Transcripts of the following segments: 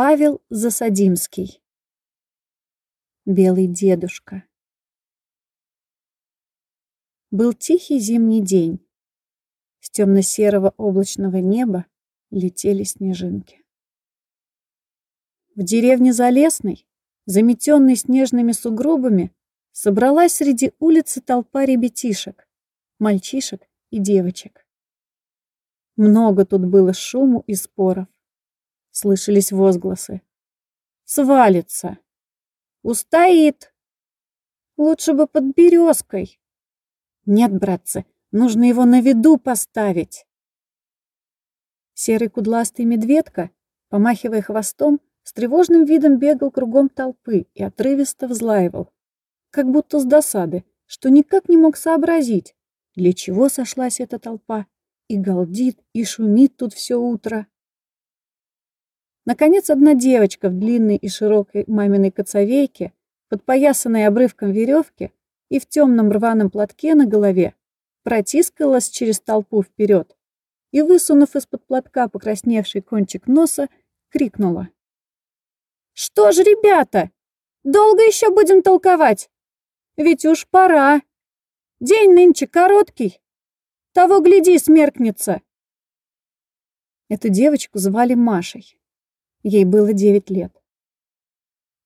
Павел Засадимский. Белый дедушка. Был тихий зимний день. С темно-серого облачного неба летели снежинки. В деревне Залесной, заметенной снежными сугробами, собралась среди улицы толпа ребятишек, мальчишек и девочек. Много тут было шуму и споров. Слышались возгласы. «Свалится! Устоит! Лучше бы под березкой!» «Нет, братцы, нужно его на виду поставить!» Серый кудластый медведка, помахивая хвостом, с тревожным видом бегал кругом толпы и отрывисто взлаивал, как будто с досады, что никак не мог сообразить, для чего сошлась эта толпа и галдит, и шумит тут все утро. Наконец, одна девочка в длинной и широкой маминой коцовейке, подпоясанной обрывком веревки и в темном рваном платке на голове, протискалась через толпу вперед и, высунув из-под платка покрасневший кончик носа, крикнула. «Что ж, ребята, долго еще будем толковать? Ведь уж пора. День нынче короткий. Того, гляди, смеркнется!» Эту девочку звали Машей. Ей было девять лет.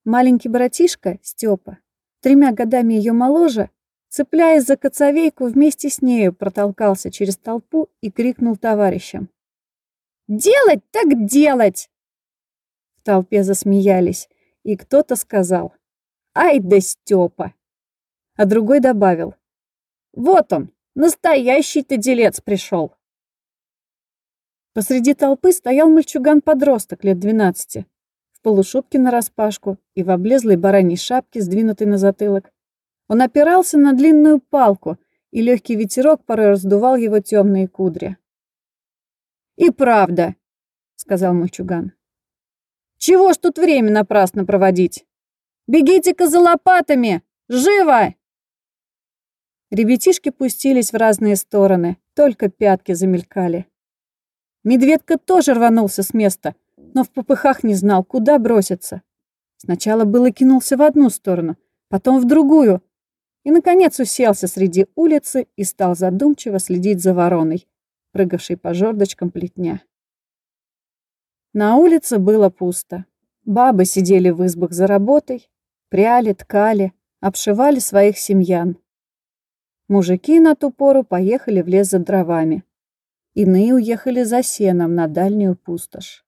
Маленький братишка, Степа, тремя годами ее моложе, цепляясь за коцовейку, вместе с нею протолкался через толпу и крикнул товарищам. «Делать так делать!» В толпе засмеялись, и кто-то сказал «Ай да Степа!» А другой добавил «Вот он, Настоящий-то делец пришел. Посреди толпы стоял мальчуган-подросток лет двенадцати, в полушубке нараспашку и в облезлой бараньей шапке, сдвинутой на затылок. Он опирался на длинную палку, и легкий ветерок порой раздувал его темные кудри. «И правда», — сказал мальчуган. «Чего ж тут время напрасно проводить? Бегите-ка за лопатами! Живо!» Ребятишки пустились в разные стороны, только пятки замелькали. Медведка тоже рванулся с места, но в попыхах не знал, куда броситься. Сначала было кинулся в одну сторону, потом в другую, и, наконец, уселся среди улицы и стал задумчиво следить за вороной, прыгавшей по жердочкам плетня. На улице было пусто. Бабы сидели в избах за работой, пряли, ткали, обшивали своих семьян. Мужики на ту пору поехали в лес за дровами. Иные уехали за сеном на дальнюю пустошь.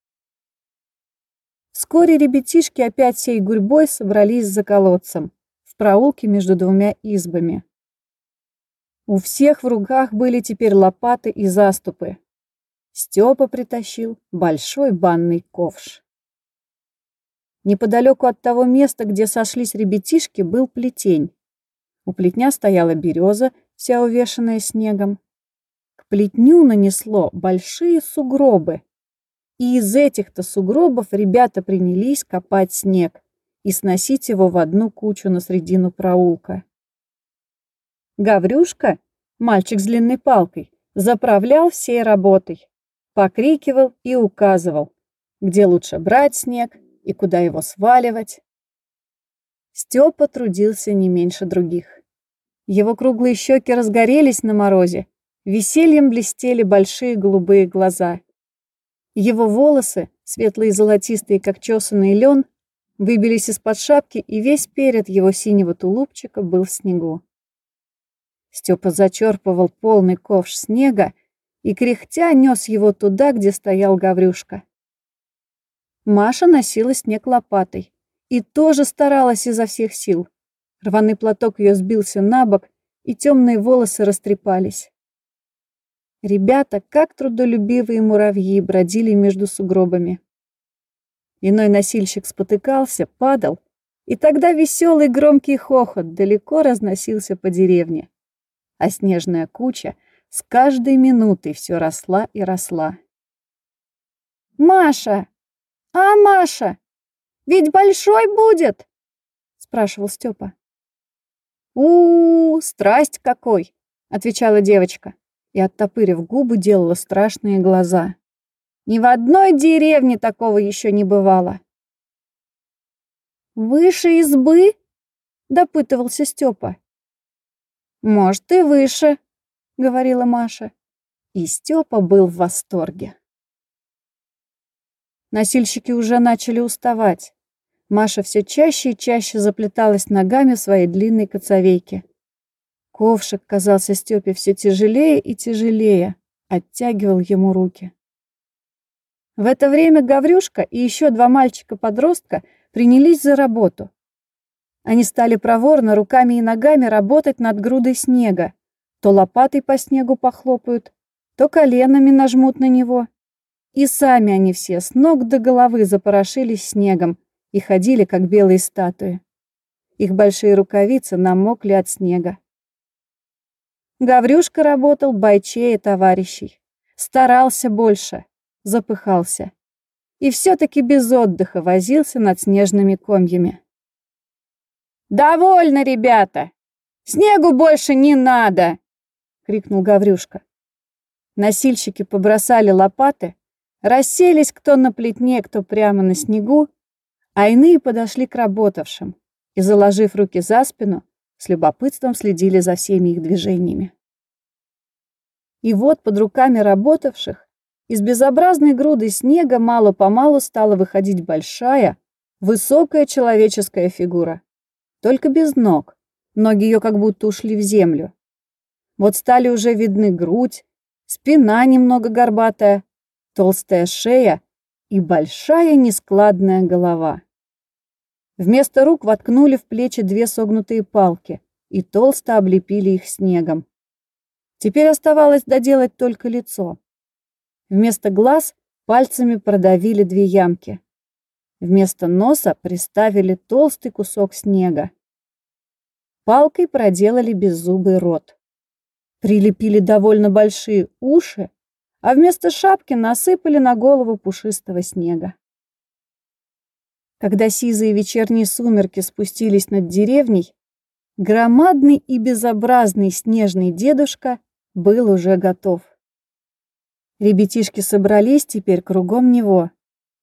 Вскоре ребятишки опять всей гурьбой собрались за колодцем, в проулке между двумя избами. У всех в руках были теперь лопаты и заступы. Степа притащил большой банный ковш. Неподалеку от того места, где сошлись ребятишки, был плетень. У плетня стояла береза, вся увешанная снегом. Плетню нанесло большие сугробы. И из этих-то сугробов ребята принялись копать снег и сносить его в одну кучу на средину проулка. Гаврюшка, мальчик с длинной палкой, заправлял всей работой, покрикивал и указывал, где лучше брать снег и куда его сваливать. Степа трудился не меньше других. Его круглые щеки разгорелись на морозе, весельем блестели большие голубые глаза. Его волосы, светлые и золотистые, как чесанный лен, выбились из-под шапки, и весь перед его синего тулупчика был в снегу. Степа зачерпывал полный ковш снега и, кряхтя, нес его туда, где стоял Гаврюшка. Маша носила снег лопатой и тоже старалась изо всех сил. Рваный платок ее сбился на бок, и темные волосы растрепались. Ребята, как трудолюбивые муравьи, бродили между сугробами. Иной носильщик спотыкался, падал, и тогда веселый громкий хохот далеко разносился по деревне, а снежная куча с каждой минутой все росла и росла. «Маша! А, Маша!» Ведь большой будет!» — спрашивал Степа. у, -у, -у страсть какой!» — отвечала девочка и, оттопырив губы, делала страшные глаза. «Ни в одной деревне такого еще не бывало. «Выше избы?» — допытывался Степа. «Может, и выше», — говорила Маша. И Степа был в восторге. Носильщики уже начали уставать. Маша все чаще и чаще заплеталась ногами в своей длинной коцовейке. Ковшик казался Степе все тяжелее и тяжелее, оттягивал ему руки. В это время Гаврюшка и еще два мальчика-подростка принялись за работу. Они стали проворно руками и ногами работать над грудой снега. То лопатой по снегу похлопают, то коленами нажмут на него. И сами они все с ног до головы запорошились снегом и ходили, как белые статуи. Их большие рукавицы намокли от снега. Гаврюшка работал бойчее товарищей. Старался больше, запыхался. И все-таки без отдыха возился над снежными комьями. «Довольно, ребята! Снегу больше не надо!» — крикнул Гаврюшка. Носильщики побросали лопаты, расселись кто на плетне, кто прямо на снегу, а иные подошли к работавшим и, заложив руки за спину, с любопытством следили за всеми их движениями. И вот под руками работавших из безобразной груды снега мало-помалу стала выходить большая, высокая человеческая фигура. Только без ног. Ноги ее как будто ушли в землю. Вот стали уже видны грудь, спина немного горбатая, толстая шея и большая нескладная голова. Вместо рук воткнули в плечи две согнутые палки и толсто облепили их снегом. Теперь оставалось доделать только лицо. Вместо глаз пальцами продавили две ямки. Вместо носа приставили толстый кусок снега. Палкой проделали беззубый рот. Прилепили довольно большие уши, а вместо шапки насыпали на голову пушистого снега. Когда сизые вечерние сумерки спустились над деревней, громадный и безобразный снежный дедушка был уже готов. Ребятишки собрались теперь кругом него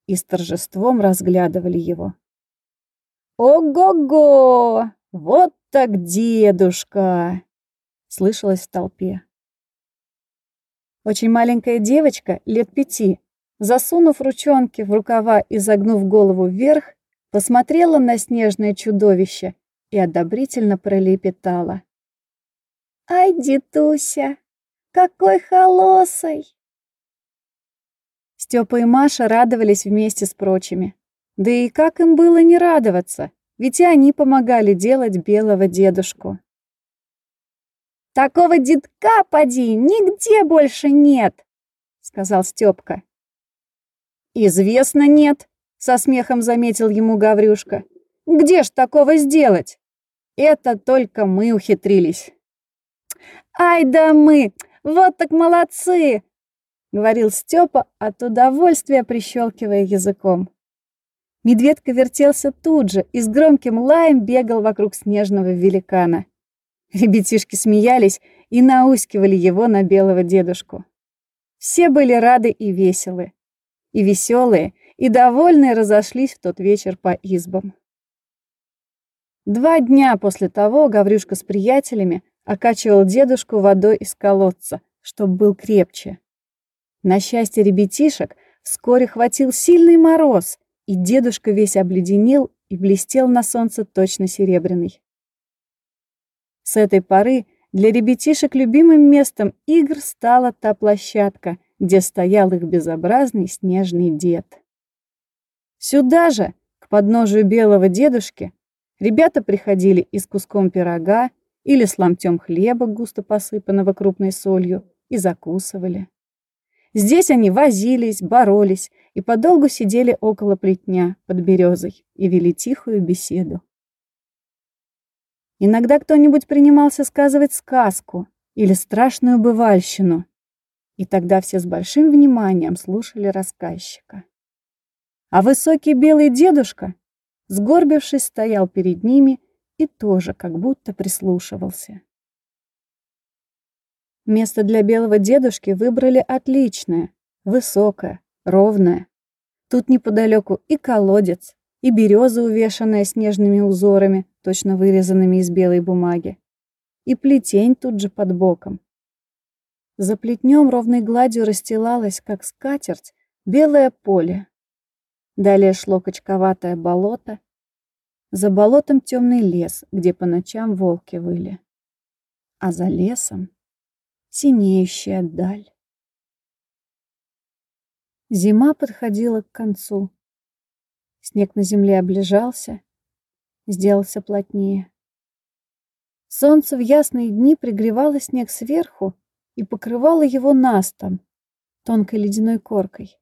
и с торжеством разглядывали его. «Ого-го! Вот так дедушка!» — слышалось в толпе. Очень маленькая девочка, лет пяти, засунув ручонки в рукава и загнув голову вверх, посмотрела на снежное чудовище и одобрительно пролепетала. «Ай, дедуся, какой холосый!» Степа и Маша радовались вместе с прочими. Да и как им было не радоваться, ведь и они помогали делать белого дедушку. «Такого дедка, поди, нигде больше нет!» — сказал Степка. «Известно нет», — со смехом заметил ему Гаврюшка. «Где ж такого сделать? Это только мы ухитрились». «Ай да мы! Вот так молодцы!» — говорил Степа от удовольствия, прищелкивая языком. Медведка вертелся тут же и с громким лаем бегал вокруг снежного великана. Ребятишки смеялись и наускивали его на белого дедушку. Все были рады и веселы. И веселые, и довольные разошлись в тот вечер по избам. Два дня после того Гаврюшка с приятелями окачивал дедушку водой из колодца, чтобы был крепче. На счастье ребятишек вскоре хватил сильный мороз, и дедушка весь обледенел и блестел на солнце точно серебряный. С этой поры для ребятишек любимым местом игр стала та площадка, где стоял их безобразный снежный дед. Сюда же, к подножию белого дедушки, ребята приходили и с куском пирога или с ломтем хлеба, густо посыпанного крупной солью, и закусывали. Здесь они возились, боролись и подолгу сидели около плетня под березой и вели тихую беседу. Иногда кто-нибудь принимался сказывать сказку или страшную бывальщину, и тогда все с большим вниманием слушали рассказчика. А высокий белый дедушка, сгорбившись, стоял перед ними и тоже как будто прислушивался. Место для белого дедушки выбрали отличное, высокое, ровное. Тут неподалеку и колодец, и береза, увешанная снежными узорами, точно вырезанными из белой бумаги, и плетень тут же под боком. За плетнем ровной гладью расстилалось, как скатерть, белое поле. Далее шло качковатое болото, за болотом темный лес, где по ночам волки выли. А за лесом синеющая даль. Зима подходила к концу. Снег на земле облежался, сделался плотнее. Солнце в ясные дни пригревало снег сверху и покрывало его настом, тонкой ледяной коркой.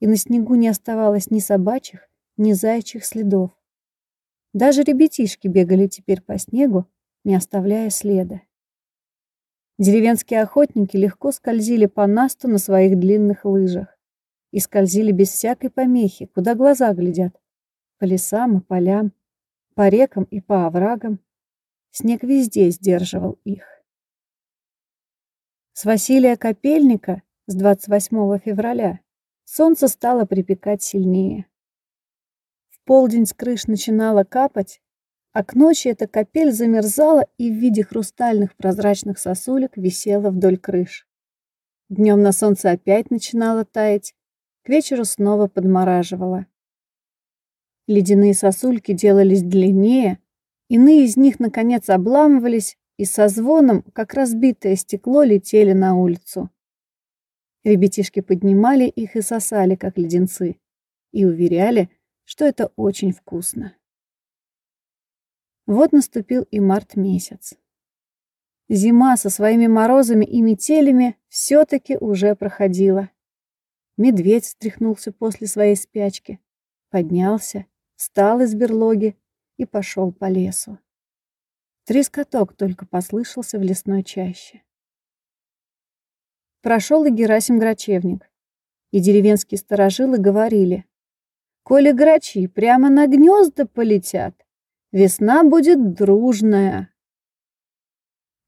И на снегу не оставалось ни собачьих, ни заячьих следов. Даже ребятишки бегали теперь по снегу, не оставляя следа. Деревенские охотники легко скользили по насту на своих длинных лыжах и скользили без всякой помехи, куда глаза глядят. По лесам и полям, по рекам и по оврагам. Снег везде сдерживал их. С Василия Копельника с 28 февраля солнце стало припекать сильнее. В полдень с крыш начинало капать, а к ночи эта капель замерзала и в виде хрустальных прозрачных сосулек висела вдоль крыш. Днем на солнце опять начинало таять, к вечеру снова подмораживало. Ледяные сосульки делались длиннее, иные из них, наконец, обламывались и со звоном, как разбитое стекло, летели на улицу. Ребятишки поднимали их и сосали, как леденцы, и уверяли, что это очень вкусно. Вот наступил и март месяц. Зима со своими морозами и метелями все-таки уже проходила. Медведь встряхнулся после своей спячки, поднялся, встал из берлоги и пошел по лесу. Трескоток только послышался в лесной чаще. Прошел и Герасим Грачевник, и деревенские сторожилы говорили, «Коли грачи прямо на гнезда полетят, весна будет дружная».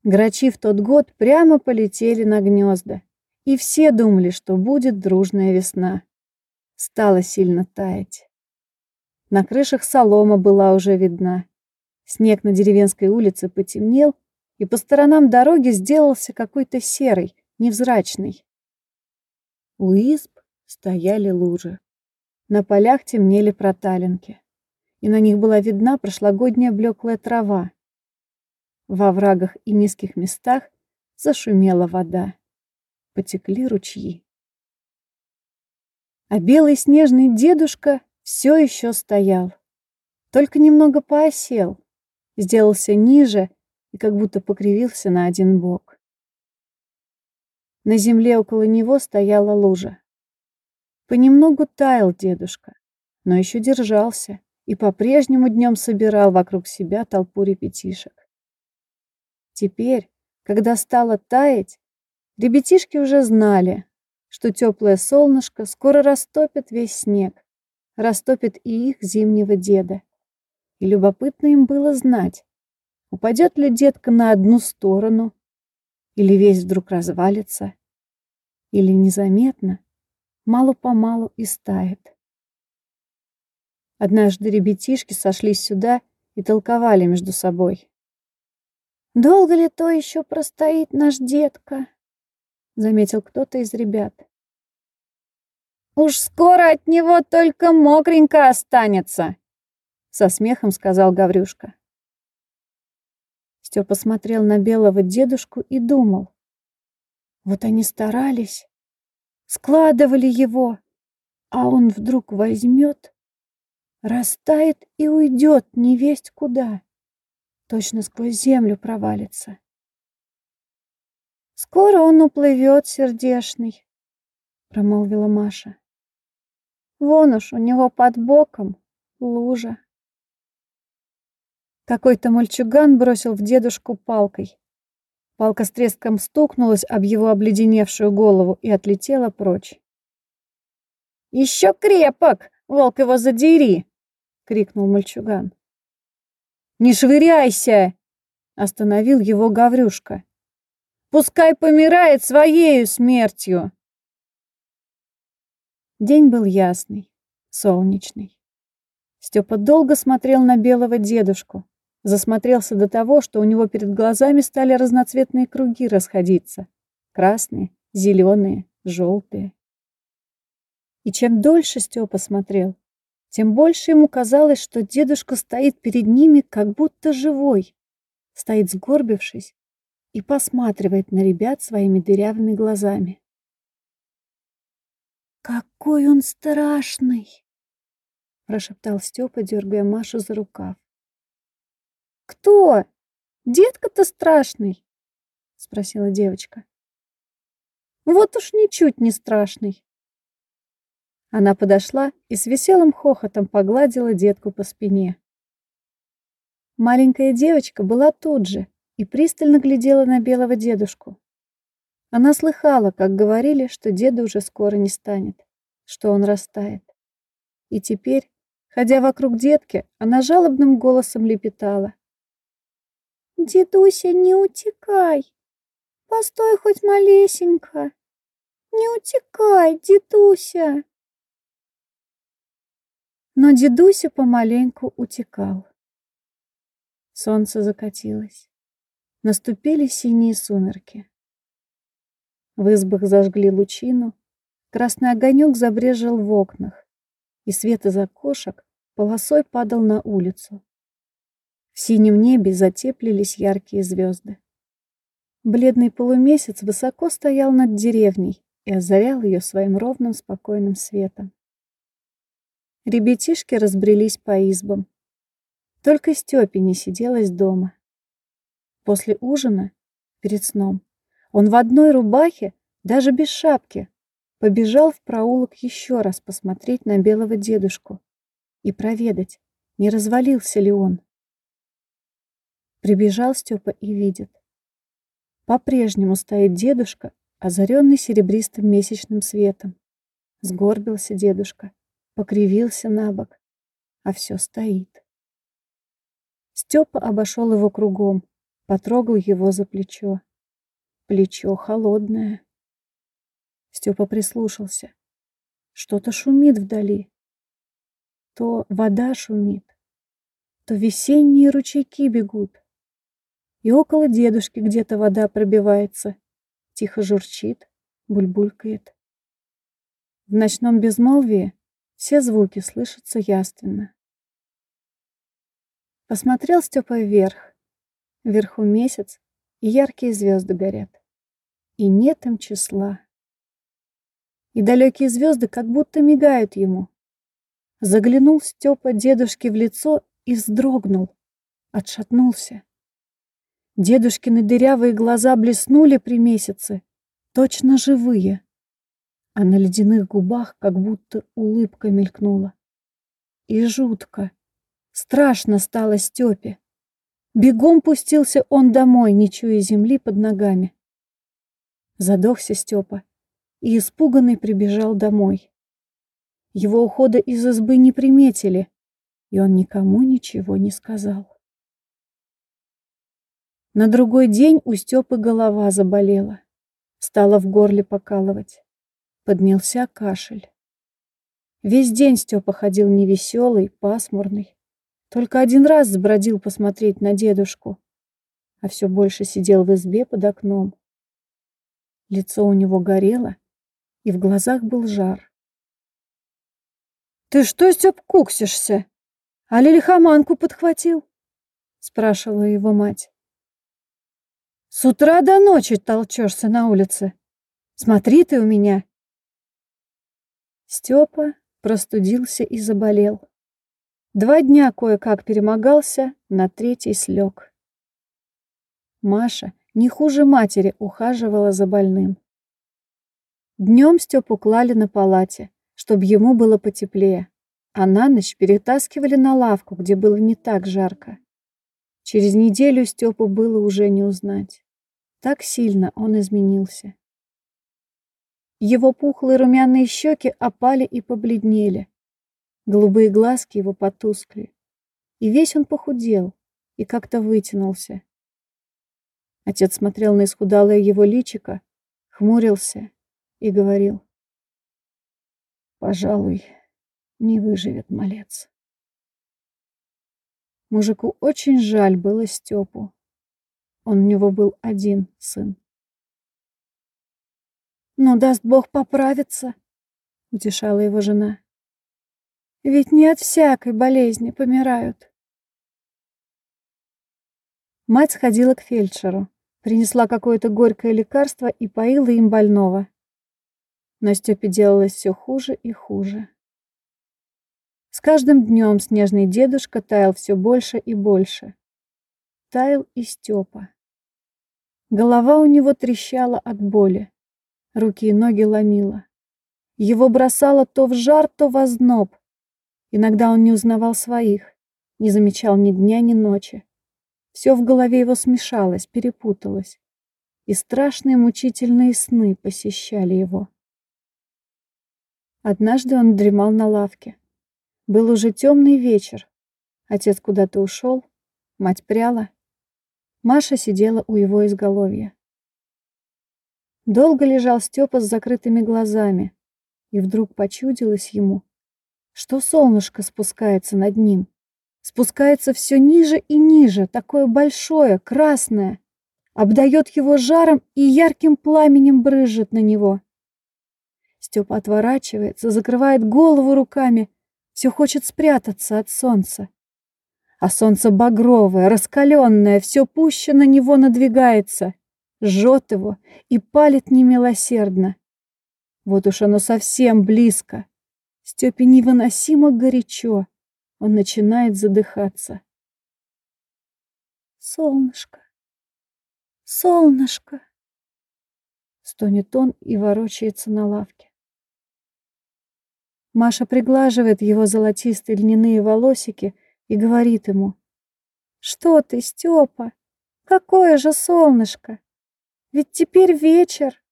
Грачи в тот год прямо полетели на гнезда и все думали, что будет дружная весна. Стало сильно таять. На крышах солома была уже видна. Снег на деревенской улице потемнел, и по сторонам дороги сделался какой-то серый, невзрачный. У изб стояли лужи. На полях темнели проталинки, и на них была видна прошлогодняя блеклая трава. Во врагах и низких местах зашумела вода потекли ручьи. А белый снежный дедушка все еще стоял, только немного поосел, сделался ниже и как будто покривился на один бок. На земле около него стояла лужа. Понемногу таял дедушка, но еще держался и по-прежнему днем собирал вокруг себя толпу ребятишек. Теперь, когда стало таять, Ребятишки уже знали, что теплое солнышко скоро растопит весь снег, растопит и их зимнего деда. И любопытно им было знать, упадет ли детка на одну сторону, или весь вдруг развалится, или незаметно, мало-помалу и стает. Однажды ребятишки сошлись сюда и толковали между собой. «Долго ли то еще простоит наш детка?» заметил кто-то из ребят. Уж скоро от него только мокренько останется, со смехом сказал Гаврюшка. Степа смотрел на белого дедушку и думал. Вот они старались, складывали его, а он вдруг возьмет, растает и уйдет невесть куда, точно сквозь землю провалится. Скоро он уплывет, сердешный, промолвила Маша. Вон уж у него под боком лужа. Какой-то мальчуган бросил в дедушку палкой. Палка с треском стукнулась об его обледеневшую голову и отлетела прочь. «Еще крепок! Волк его задери!» — крикнул мальчуган. «Не швыряйся!» — остановил его Гаврюшка. Пускай помирает своею смертью. День был ясный, солнечный. Степа долго смотрел на белого дедушку, засмотрелся до того, что у него перед глазами стали разноцветные круги расходиться. Красные, зеленые, желтые. И чем дольше Степа смотрел, тем больше ему казалось, что дедушка стоит перед ними, как будто живой, стоит сгорбившись и посматривает на ребят своими дырявыми глазами. «Какой он страшный!» — прошептал Степа, дергая Машу за рукав. «Кто? Детка-то страшный?» — спросила девочка. «Вот уж ничуть не страшный!» Она подошла и с веселым хохотом погладила детку по спине. Маленькая девочка была тут же и пристально глядела на белого дедушку. Она слыхала, как говорили, что деда уже скоро не станет, что он растает. И теперь, ходя вокруг детки, она жалобным голосом лепетала. «Дедуся, не утекай! Постой хоть малесенько! Не утекай, дедуся!» Но дедуся помаленьку утекал. Солнце закатилось. Наступили синие сумерки. В избах зажгли лучину, красный огонек забрежил в окнах, и свет из окошек полосой падал на улицу. В синем небе затеплились яркие звезды. Бледный полумесяц высоко стоял над деревней и озарял ее своим ровным спокойным светом. Ребятишки разбрелись по избам. Только Степе не сиделась дома. После ужина, перед сном, он в одной рубахе, даже без шапки, побежал в проулок еще раз посмотреть на белого дедушку и проведать, не развалился ли он. Прибежал Степа и видит. По-прежнему стоит дедушка, озаренный серебристым месячным светом. Сгорбился дедушка покривился на бок, а все стоит. Степа обошел его кругом, потрогал его за плечо. Плечо холодное. Степа прислушался. Что-то шумит вдали. То вода шумит, то весенние ручейки бегут. И около дедушки где-то вода пробивается, тихо журчит, бульбулькает. В ночном безмолвии все звуки слышатся яственно. Посмотрел Степа вверх. Вверху месяц, и яркие звезды горят. И нет им числа. И далекие звезды как будто мигают ему. Заглянул Степа дедушке в лицо и вздрогнул, отшатнулся. Дедушкины дырявые глаза блеснули при месяце, точно живые а на ледяных губах как будто улыбка мелькнула. И жутко, страшно стало Степе. Бегом пустился он домой, не чуя земли под ногами. Задохся Степа и испуганный прибежал домой. Его ухода из избы не приметили, и он никому ничего не сказал. На другой день у Степы голова заболела, стала в горле покалывать. Поднялся кашель. Весь день Степа ходил невеселый, пасмурный. Только один раз сбродил посмотреть на дедушку, а все больше сидел в избе под окном. Лицо у него горело, и в глазах был жар. «Ты что, Степ, куксишься? А лихоманку подхватил?» — спрашивала его мать. «С утра до ночи толчешься на улице. Смотри ты у меня, Степа простудился и заболел. Два дня кое-как перемогался, на третий слег. Маша не хуже матери ухаживала за больным. Днем Степу клали на палате, чтобы ему было потеплее, а на ночь перетаскивали на лавку, где было не так жарко. Через неделю Степу было уже не узнать. Так сильно он изменился. Его пухлые румяные щеки опали и побледнели. Голубые глазки его потускли. И весь он похудел и как-то вытянулся. Отец смотрел на исхудалое его личико, хмурился и говорил. «Пожалуй, не выживет малец». Мужику очень жаль было Степу. Он у него был один сын. «Ну, даст Бог поправиться», — утешала его жена. «Ведь не от всякой болезни помирают». Мать сходила к фельдшеру, принесла какое-то горькое лекарство и поила им больного. Но Степе делалось все хуже и хуже. С каждым днем снежный дедушка таял все больше и больше. Таял и Степа. Голова у него трещала от боли, руки и ноги ломило. Его бросало то в жар, то в озноб. Иногда он не узнавал своих, не замечал ни дня, ни ночи. Все в голове его смешалось, перепуталось, и страшные мучительные сны посещали его. Однажды он дремал на лавке. Был уже темный вечер. Отец куда-то ушел, мать пряла. Маша сидела у его изголовья. Долго лежал Степа с закрытыми глазами, и вдруг почудилось ему, что солнышко спускается над ним. Спускается все ниже и ниже, такое большое, красное, обдает его жаром и ярким пламенем брызжет на него. Степа отворачивается, закрывает голову руками все хочет спрятаться от солнца. А солнце багровое, раскаленное, все пуще на него надвигается, жжет его и палит немилосердно. Вот уж оно совсем близко. Степе невыносимо горячо. Он начинает задыхаться. «Солнышко! Солнышко!» Стонет он и ворочается на лавке. Маша приглаживает его золотистые льняные волосики и говорит ему. «Что ты, Степа? Какое же солнышко! Ведь теперь вечер!»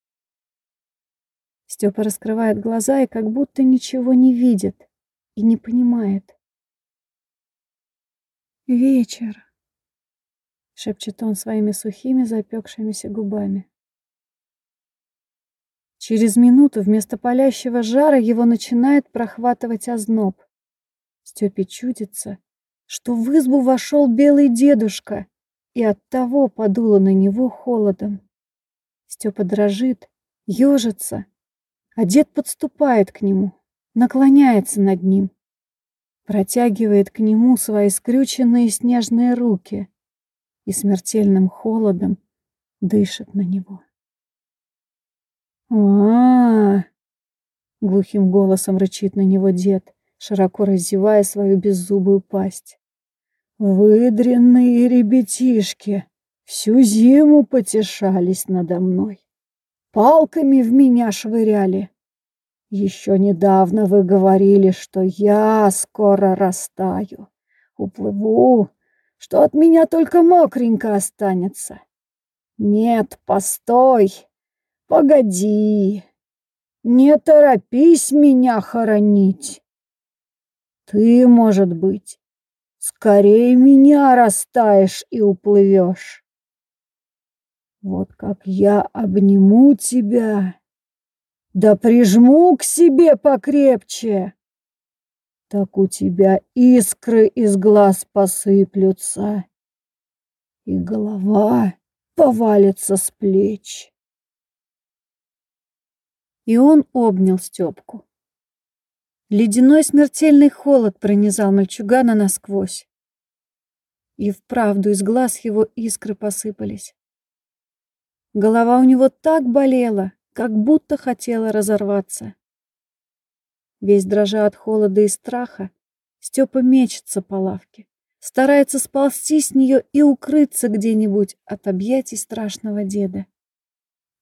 Степа раскрывает глаза и как будто ничего не видит и не понимает. «Вечер!» — шепчет он своими сухими запекшимися губами. Через минуту вместо палящего жара его начинает прохватывать озноб. Степе чудится, что в избу вошел белый дедушка, и оттого подуло на него холодом. Степа дрожит, ежится, а дед подступает к нему, наклоняется над ним, протягивает к нему свои скрюченные снежные руки и смертельным холодом дышит на него а, глухим голосом рычит на него дед, широко раздевая свою беззубую пасть. «Выдренные ребятишки всю зиму потешались надо мной, палками в меня швыряли. Еще недавно вы говорили, что я скоро растаю, уплыву, что от меня только мокренько останется. Нет, постой!» Погоди, не торопись меня хоронить. Ты, может быть, скорее меня растаешь и уплывешь. Вот как я обниму тебя, да прижму к себе покрепче, так у тебя искры из глаз посыплются, и голова повалится с плеч и он обнял Степку. Ледяной смертельный холод пронизал мальчугана насквозь. И вправду из глаз его искры посыпались. Голова у него так болела, как будто хотела разорваться. Весь дрожа от холода и страха, Степа мечется по лавке, старается сползти с нее и укрыться где-нибудь от объятий страшного деда,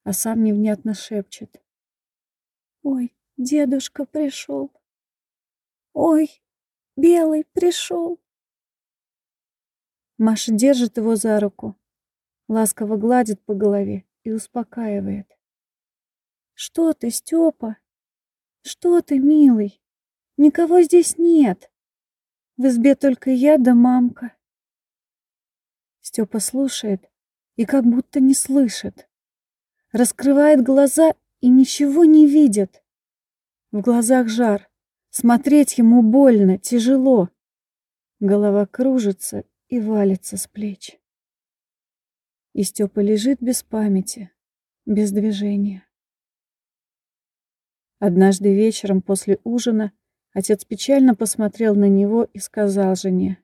а сам невнятно шепчет. Ой, дедушка пришел. Ой, белый пришел. Маша держит его за руку, ласково гладит по голове и успокаивает. Что ты, Степа? Что ты, милый? Никого здесь нет. В избе только я да мамка. Степа слушает и как будто не слышит. Раскрывает глаза и ничего не видит. В глазах жар. Смотреть ему больно, тяжело. Голова кружится и валится с плеч. И Степа лежит без памяти, без движения. Однажды вечером после ужина отец печально посмотрел на него и сказал жене.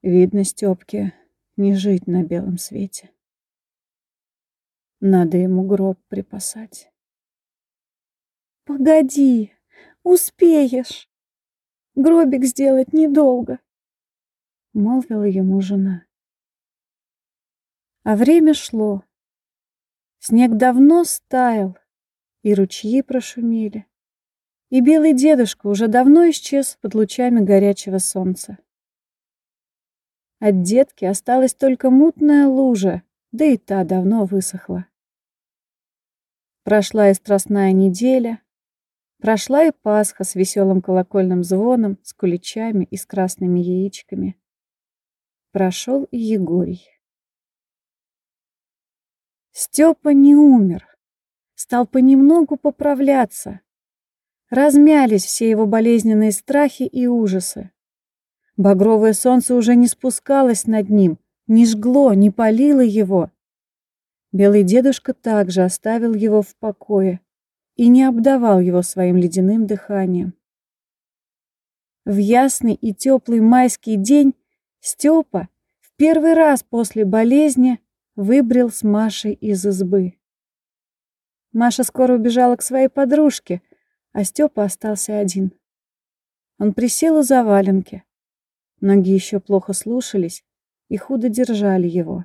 «Видно, Степке не жить на белом свете. Надо ему гроб припасать». «Погоди, успеешь. Гробик сделать недолго», — молвила ему жена. А время шло. Снег давно стаял, и ручьи прошумели. И белый дедушка уже давно исчез под лучами горячего солнца. От детки осталась только мутная лужа, да и та давно высохла. Прошла и страстная неделя, прошла и Пасха с веселым колокольным звоном, с куличами и с красными яичками. Прошел и Егорий. Степа не умер, стал понемногу поправляться. Размялись все его болезненные страхи и ужасы. Багровое солнце уже не спускалось над ним, не жгло, не палило его. Белый дедушка также оставил его в покое и не обдавал его своим ледяным дыханием. В ясный и теплый майский день Степа в первый раз после болезни выбрел с Машей из избы. Маша скоро убежала к своей подружке, а Степа остался один. Он присел у заваленки. Ноги еще плохо слушались и худо держали его.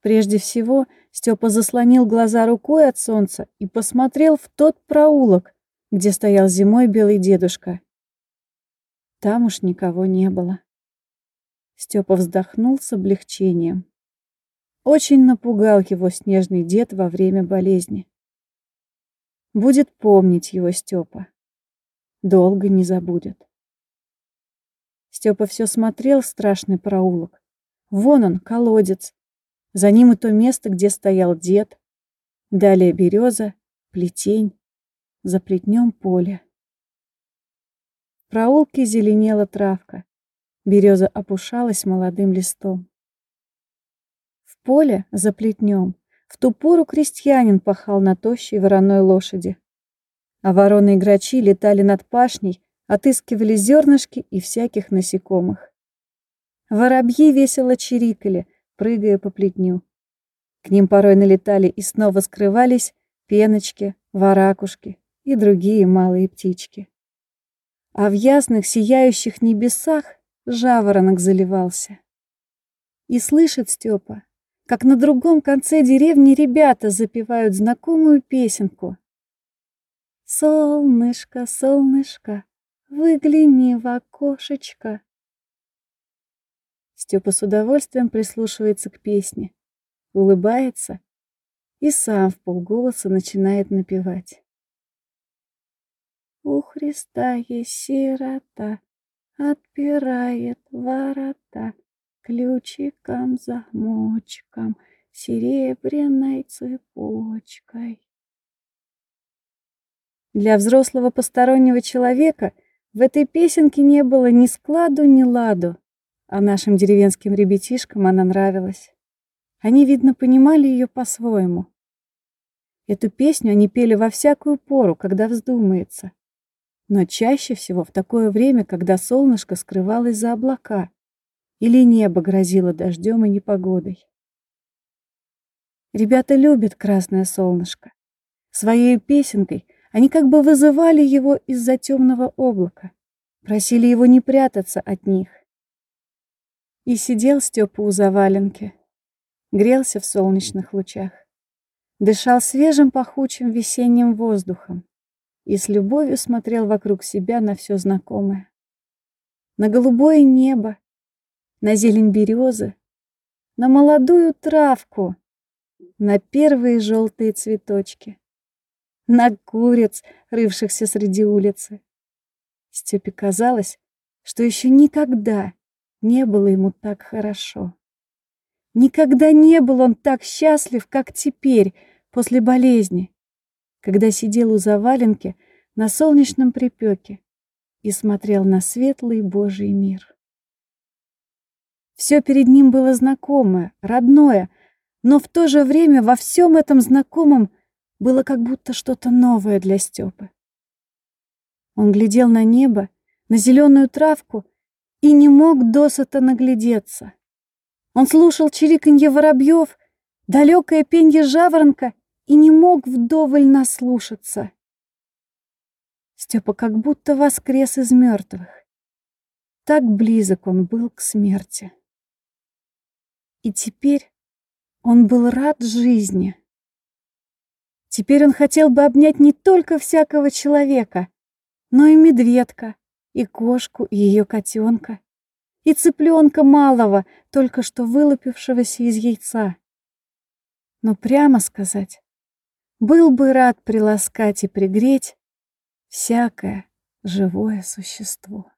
Прежде всего, Степа заслонил глаза рукой от солнца и посмотрел в тот проулок, где стоял зимой белый дедушка. Там уж никого не было. Степа вздохнул с облегчением. Очень напугал его снежный дед во время болезни. Будет помнить его Степа. Долго не забудет. Степа все смотрел в страшный проулок. Вон он, колодец. За ним и то место, где стоял дед. Далее береза, плетень. За плетнем поле. В проулке зеленела травка. Береза опушалась молодым листом поле за плетнем в ту пору крестьянин пахал на тощей вороной лошади. А вороны и грачи летали над пашней, отыскивали зернышки и всяких насекомых. Воробьи весело чирикали, прыгая по плетню. К ним порой налетали и снова скрывались пеночки, воракушки и другие малые птички. А в ясных сияющих небесах жаворонок заливался. И слышит Степа, как на другом конце деревни ребята запевают знакомую песенку. «Солнышко, солнышко, выгляни в окошечко». Степа с удовольствием прислушивается к песне, улыбается и сам в полголоса начинает напевать. У Христа есть сирота, отпирает ворота ключиком, замочком, серебряной цепочкой. Для взрослого постороннего человека в этой песенке не было ни складу, ни ладу, а нашим деревенским ребятишкам она нравилась. Они, видно, понимали ее по-своему. Эту песню они пели во всякую пору, когда вздумается. Но чаще всего в такое время, когда солнышко скрывалось за облака, или небо грозило дождем и непогодой. Ребята любят красное солнышко. Своей песенкой они как бы вызывали его из-за темного облака, просили его не прятаться от них. И сидел Степа у заваленки, грелся в солнечных лучах, дышал свежим пахучим весенним воздухом и с любовью смотрел вокруг себя на все знакомое. На голубое небо, на зелень березы, на молодую травку, на первые желтые цветочки, на куриц, рывшихся среди улицы. Степе казалось, что еще никогда не было ему так хорошо. Никогда не был он так счастлив, как теперь, после болезни, когда сидел у заваленки на солнечном припеке, и смотрел на светлый Божий мир. Все перед ним было знакомое, родное, но в то же время во всем этом знакомом было как будто что-то новое для Степы. Он глядел на небо, на зеленую травку и не мог досыта наглядеться. Он слушал чириканье воробьев, далекое пенье жаворонка и не мог вдоволь наслушаться. Степа как будто воскрес из мертвых. Так близок он был к смерти. И теперь он был рад жизни. Теперь он хотел бы обнять не только всякого человека, но и медведка, и кошку, и ее котенка, и цыпленка малого, только что вылупившегося из яйца. Но прямо сказать, был бы рад приласкать и пригреть всякое живое существо.